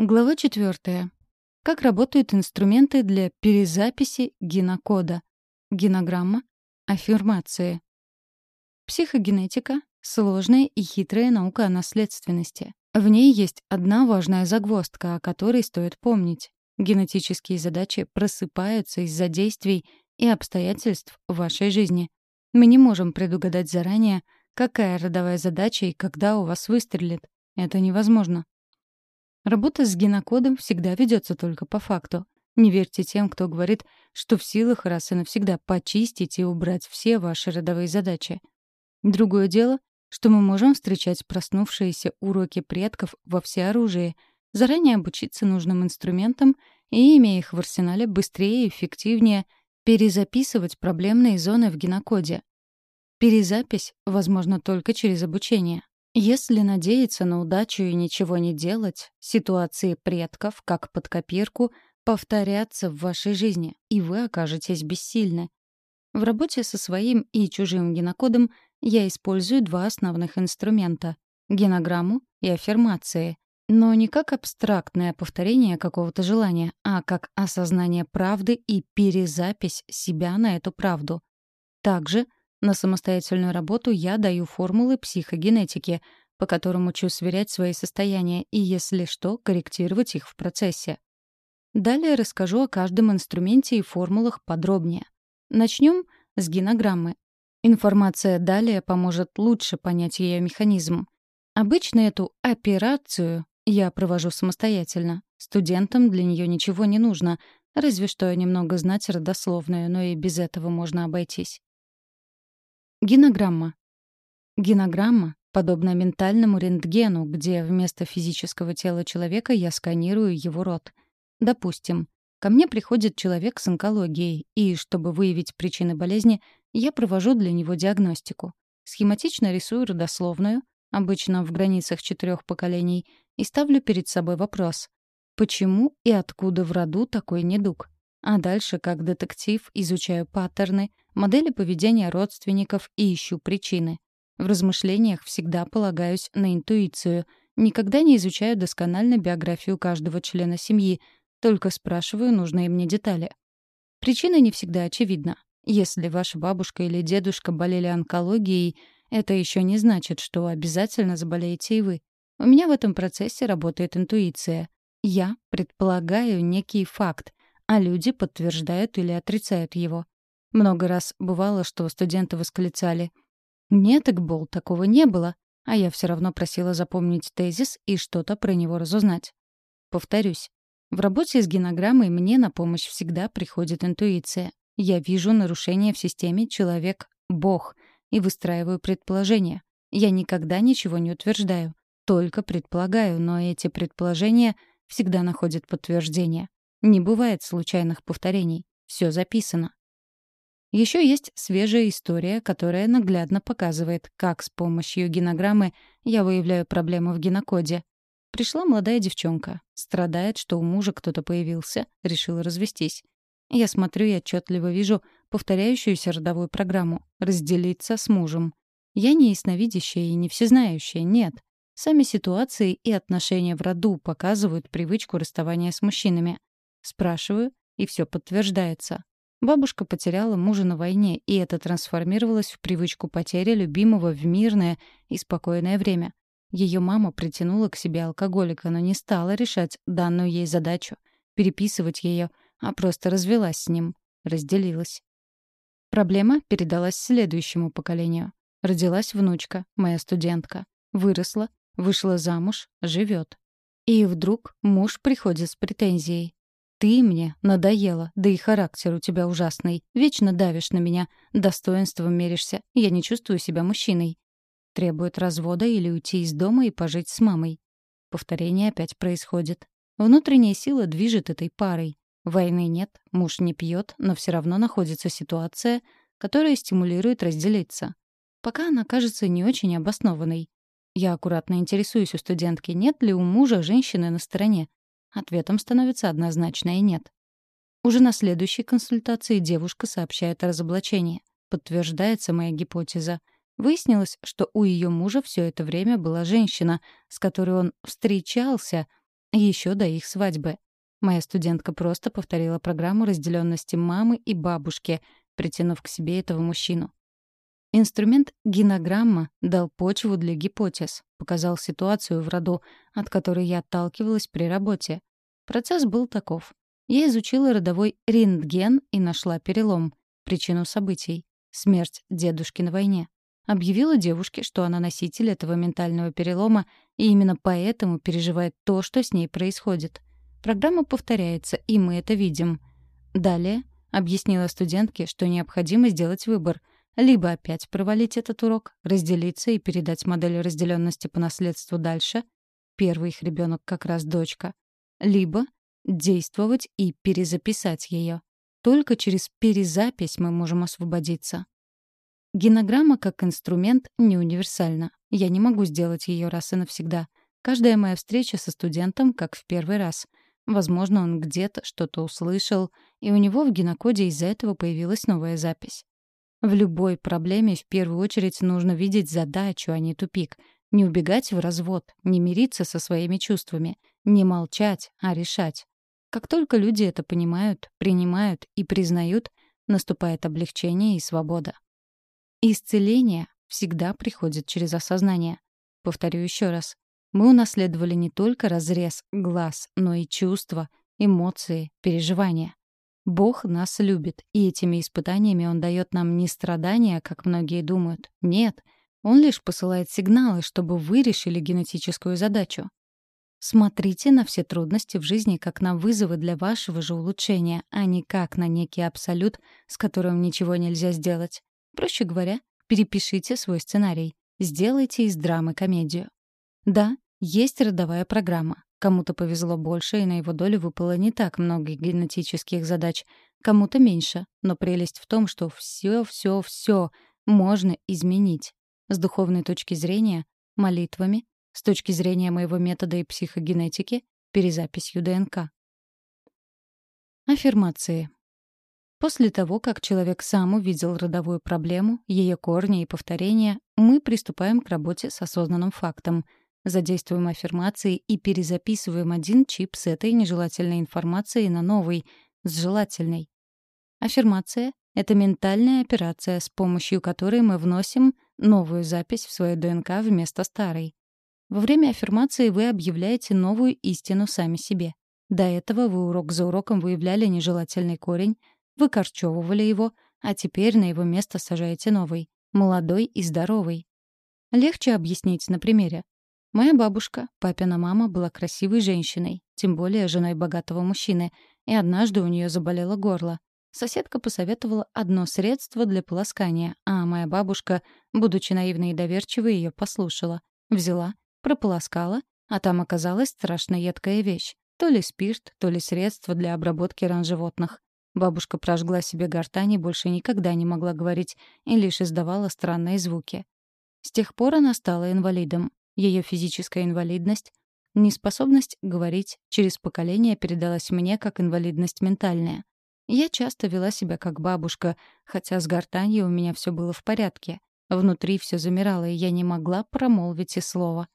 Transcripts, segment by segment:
Глава 4. Как работают инструменты для перезаписи генокода? Генограмма. Аффирмации. Психогенетика — сложная и хитрая наука о наследственности. В ней есть одна важная загвоздка, о которой стоит помнить. Генетические задачи просыпаются из-за действий и обстоятельств вашей жизни. Мы не можем предугадать заранее, какая родовая задача и когда у вас выстрелит. Это невозможно. Работа с генокодом всегда ведется только по факту. Не верьте тем, кто говорит, что в силах раз и навсегда почистить и убрать все ваши родовые задачи. Другое дело, что мы можем встречать проснувшиеся уроки предков во всеоружии, заранее обучиться нужным инструментам и, имея их в арсенале, быстрее и эффективнее перезаписывать проблемные зоны в генокоде. Перезапись возможна только через обучение. Если надеяться на удачу и ничего не делать, ситуации предков, как под копирку, повторятся в вашей жизни, и вы окажетесь бессильны. В работе со своим и чужим генокодом я использую два основных инструмента — генограмму и аффирмации, но не как абстрактное повторение какого-то желания, а как осознание правды и перезапись себя на эту правду. Также — на самостоятельную работу я даю формулы психогенетики, по которым учу сверять свои состояния и, если что, корректировать их в процессе. Далее расскажу о каждом инструменте и формулах подробнее. Начнем с генограммы. Информация далее поможет лучше понять ее механизм. Обычно эту операцию я провожу самостоятельно. Студентам для нее ничего не нужно, разве что немного знать родословную, но и без этого можно обойтись. Генограмма. Генограмма подобна ментальному рентгену, где вместо физического тела человека я сканирую его рот. Допустим, ко мне приходит человек с онкологией, и, чтобы выявить причины болезни, я провожу для него диагностику. Схематично рисую родословную, обычно в границах четырех поколений, и ставлю перед собой вопрос — почему и откуда в роду такой недуг? А дальше, как детектив, изучаю паттерны, модели поведения родственников и ищу причины. В размышлениях всегда полагаюсь на интуицию, никогда не изучаю досконально биографию каждого члена семьи, только спрашиваю нужные мне детали. Причина не всегда очевидна. Если ваша бабушка или дедушка болели онкологией, это еще не значит, что обязательно заболеете и вы. У меня в этом процессе работает интуиция. Я предполагаю некий факт, а люди подтверждают или отрицают его. Много раз бывало, что студенты восклицали «Нет, Экбол, такого не было», а я все равно просила запомнить тезис и что-то про него разузнать. Повторюсь, в работе с генограммой мне на помощь всегда приходит интуиция. Я вижу нарушение в системе «человек-бог» и выстраиваю предположения. Я никогда ничего не утверждаю, только предполагаю, но эти предположения всегда находят подтверждение. Не бывает случайных повторений. Все записано. Еще есть свежая история, которая наглядно показывает, как с помощью генограммы я выявляю проблему в генокоде. Пришла молодая девчонка. Страдает, что у мужа кто-то появился, решила развестись. Я смотрю и отчетливо вижу повторяющуюся родовую программу «разделиться с мужем». Я не ясновидящая и не всезнающая, нет. Сами ситуации и отношения в роду показывают привычку расставания с мужчинами. Спрашиваю, и все подтверждается. Бабушка потеряла мужа на войне, и это трансформировалось в привычку потери любимого в мирное и спокойное время. Ее мама притянула к себе алкоголика, но не стала решать данную ей задачу, переписывать ее, а просто развелась с ним, разделилась. Проблема передалась следующему поколению. Родилась внучка, моя студентка. Выросла, вышла замуж, живет. И вдруг муж приходит с претензией. Ты мне надоела, да и характер у тебя ужасный. Вечно давишь на меня, достоинством меришься. Я не чувствую себя мужчиной. Требует развода или уйти из дома и пожить с мамой. Повторение опять происходит. Внутренняя сила движет этой парой. Войны нет, муж не пьет, но все равно находится ситуация, которая стимулирует разделиться. Пока она кажется не очень обоснованной. Я аккуратно интересуюсь у студентки, нет ли у мужа женщины на стороне. Ответом становится однозначное «нет». Уже на следующей консультации девушка сообщает о разоблачении. Подтверждается моя гипотеза. Выяснилось, что у ее мужа все это время была женщина, с которой он встречался, Еще до их свадьбы. Моя студентка просто повторила программу разделенности мамы и бабушки, притянув к себе этого мужчину. Инструмент генограмма дал почву для гипотез, показал ситуацию в роду, от которой я отталкивалась при работе. Процесс был таков. Я изучила родовой рентген и нашла перелом, причину событий — смерть дедушки на войне. Объявила девушке, что она носитель этого ментального перелома, и именно поэтому переживает то, что с ней происходит. Программа повторяется, и мы это видим. Далее объяснила студентке, что необходимо сделать выбор — либо опять провалить этот урок, разделиться и передать модель разделенности по наследству дальше. Первый их ребенок как раз дочка. Либо действовать и перезаписать ее. Только через перезапись мы можем освободиться. Генограмма как инструмент не универсальна. Я не могу сделать ее раз и навсегда. Каждая моя встреча со студентом как в первый раз. Возможно, он где-то что-то услышал, и у него в генокоде из-за этого появилась новая запись. В любой проблеме в первую очередь нужно видеть задачу, а не тупик. Не убегать в развод, не мириться со своими чувствами, не молчать, а решать. Как только люди это понимают, принимают и признают, наступает облегчение и свобода. Исцеление всегда приходит через осознание. Повторю еще раз. Мы унаследовали не только разрез глаз, но и чувства, эмоции, переживания. Бог нас любит, и этими испытаниями Он дает нам не страдания, как многие думают. Нет, Он лишь посылает сигналы, чтобы вы решили генетическую задачу. Смотрите на все трудности в жизни как на вызовы для вашего же улучшения, а не как на некий абсолют, с которым ничего нельзя сделать. Проще говоря, перепишите свой сценарий. Сделайте из драмы комедию. Да, есть родовая программа. Кому-то повезло больше, и на его долю выпало не так много генетических задач, кому-то меньше. Но прелесть в том, что все, все, все можно изменить. С духовной точки зрения — молитвами, с точки зрения моего метода и психогенетики — перезаписью ДНК. Аффирмации. После того, как человек сам увидел родовую проблему, ее корни и повторения, мы приступаем к работе с осознанным фактом — Задействуем аффирмации и перезаписываем один чип с этой нежелательной информацией на новый, с желательной. Аффирмация — это ментальная операция, с помощью которой мы вносим новую запись в свою ДНК вместо старой. Во время аффирмации вы объявляете новую истину сами себе. До этого вы урок за уроком выявляли нежелательный корень, выкорчевывали его, а теперь на его место сажаете новый, молодой и здоровый. Легче объяснить на примере. Моя бабушка, папина мама, была красивой женщиной, тем более женой богатого мужчины, и однажды у нее заболело горло. Соседка посоветовала одно средство для полоскания, а моя бабушка, будучи наивной и доверчивой, ее послушала. Взяла, прополоскала, а там оказалась страшно едкая вещь. То ли спирт, то ли средство для обработки ран животных. Бабушка прожгла себе гортань и больше никогда не могла говорить и лишь издавала странные звуки. С тех пор она стала инвалидом. Ее физическая инвалидность, неспособность говорить через поколение передалась мне как инвалидность ментальная. Я часто вела себя как бабушка, хотя с гортанью у меня все было в порядке. Внутри все замирало, и я не могла промолвить и слова.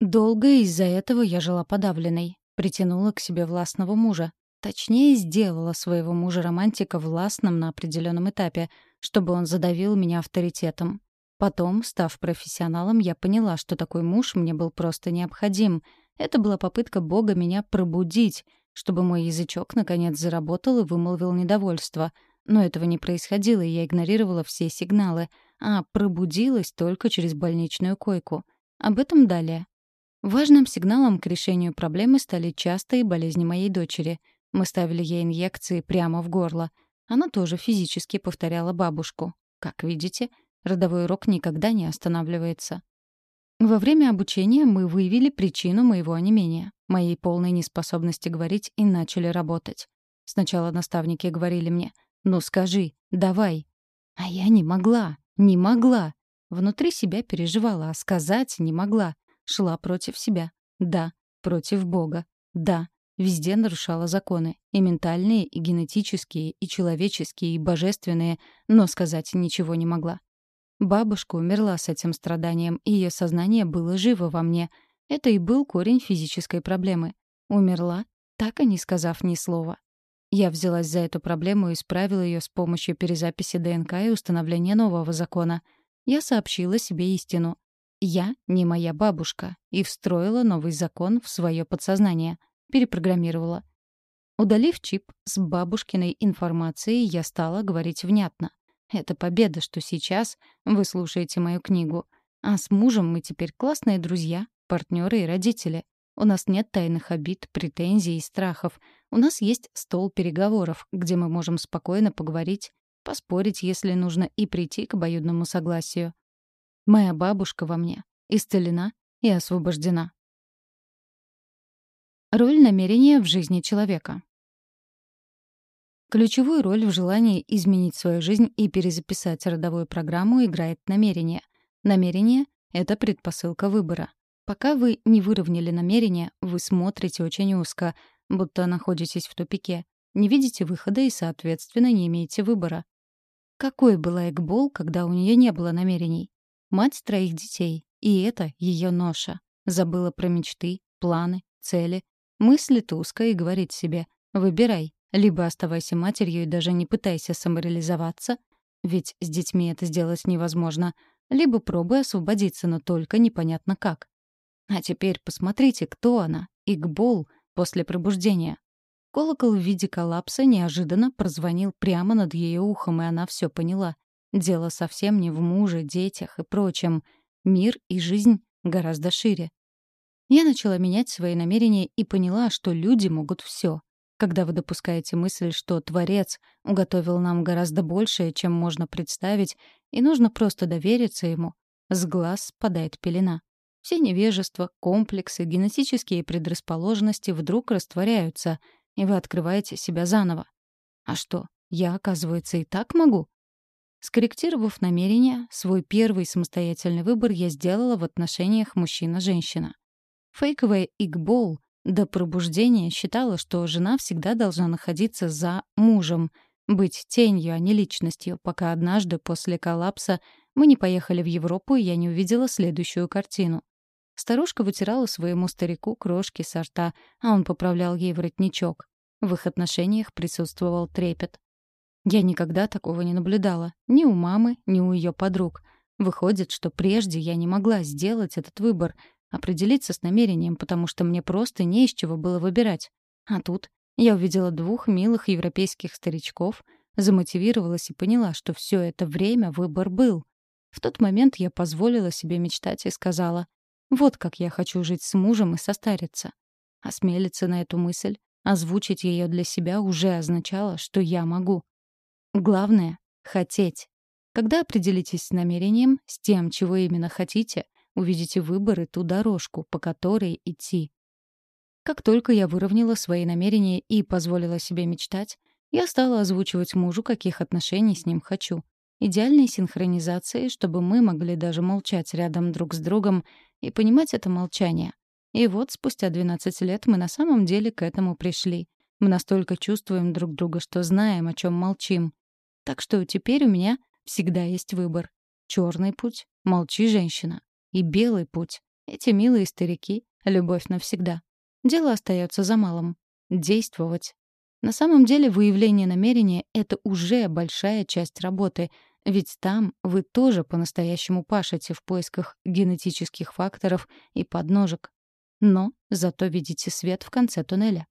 Долго из-за этого я жила подавленной, притянула к себе властного мужа. Точнее, сделала своего мужа-романтика властным на определенном этапе, чтобы он задавил меня авторитетом. Потом, став профессионалом, я поняла, что такой муж мне был просто необходим. Это была попытка Бога меня пробудить, чтобы мой язычок наконец заработал и вымолвил недовольство. Но этого не происходило, и я игнорировала все сигналы, а пробудилась только через больничную койку. Об этом далее. Важным сигналом к решению проблемы стали частые болезни моей дочери. Мы ставили ей инъекции прямо в горло. Она тоже физически повторяла бабушку. Как видите, Родовой урок никогда не останавливается. Во время обучения мы выявили причину моего онемения, моей полной неспособности говорить и начали работать. Сначала наставники говорили мне «Ну скажи, давай». А я не могла, не могла. Внутри себя переживала, а сказать не могла. Шла против себя. Да, против Бога. Да, везде нарушала законы. И ментальные, и генетические, и человеческие, и божественные. Но сказать ничего не могла. Бабушка умерла с этим страданием, и ее сознание было живо во мне. Это и был корень физической проблемы. умерла, так и не сказав ни слова. Я взялась за эту проблему и исправила ее с помощью перезаписи ДНК и установления нового закона. Я сообщила себе истину. Я не моя бабушка и встроила новый закон в свое подсознание. Перепрограммировала. Удалив чип с бабушкиной информацией, я стала говорить внятно. Это победа, что сейчас вы слушаете мою книгу. А с мужем мы теперь классные друзья, партнеры и родители. У нас нет тайных обид, претензий и страхов. У нас есть стол переговоров, где мы можем спокойно поговорить, поспорить, если нужно, и прийти к обоюдному согласию. Моя бабушка во мне исцелена и освобождена. Роль намерения в жизни человека. Ключевую роль в желании изменить свою жизнь и перезаписать родовую программу играет намерение. Намерение — это предпосылка выбора. Пока вы не выровняли намерение, вы смотрите очень узко, будто находитесь в тупике. Не видите выхода и, соответственно, не имеете выбора. Какой была Экбол, когда у нее не было намерений? Мать троих детей, и это ее ноша. Забыла про мечты, планы, цели. Мыслит узко и говорит себе «выбирай, либо оставайся матерью и даже не пытайся самореализоваться, ведь с детьми это сделать невозможно, либо пробуй освободиться, но только непонятно как. А теперь посмотрите, кто она, Игбол, после пробуждения. Колокол в виде коллапса неожиданно прозвонил прямо над ее ухом, и она все поняла. Дело совсем не в муже, детях и прочем. Мир и жизнь гораздо шире. Я начала менять свои намерения и поняла, что люди могут все. Когда вы допускаете мысль, что Творец уготовил нам гораздо большее, чем можно представить, и нужно просто довериться ему, с глаз спадает пелена. Все невежества, комплексы, генетические предрасположенности вдруг растворяются, и вы открываете себя заново. А что, я, оказывается, и так могу? Скорректировав намерение, свой первый самостоятельный выбор я сделала в отношениях мужчина-женщина. Фейковая Игбол до пробуждения считала, что жена всегда должна находиться за мужем, быть тенью, а не личностью, пока однажды после коллапса мы не поехали в Европу, и я не увидела следующую картину. Старушка вытирала своему старику крошки со рта, а он поправлял ей воротничок. В их отношениях присутствовал трепет. Я никогда такого не наблюдала. Ни у мамы, ни у ее подруг. Выходит, что прежде я не могла сделать этот выбор, определиться с намерением, потому что мне просто не из чего было выбирать. А тут я увидела двух милых европейских старичков, замотивировалась и поняла, что все это время выбор был. В тот момент я позволила себе мечтать и сказала, вот как я хочу жить с мужем и состариться. Осмелиться на эту мысль, озвучить ее для себя уже означало, что я могу. Главное — хотеть. Когда определитесь с намерением, с тем, чего именно хотите, увидите выбор и ту дорожку, по которой идти. Как только я выровняла свои намерения и позволила себе мечтать, я стала озвучивать мужу, каких отношений с ним хочу идеальной синхронизацией, чтобы мы могли даже молчать рядом друг с другом и понимать это молчание. И вот спустя 12 лет мы на самом деле к этому пришли. Мы настолько чувствуем друг друга, что знаем, о чем молчим. Так что теперь у меня всегда есть выбор. Черный путь — молчи, женщина. И белый путь — эти милые старики, любовь навсегда. Дело остается за малым — действовать. На самом деле выявление намерения — это уже большая часть работы — ведь там вы тоже по-настоящему пашете в поисках генетических факторов и подножек. Но зато видите свет в конце туннеля.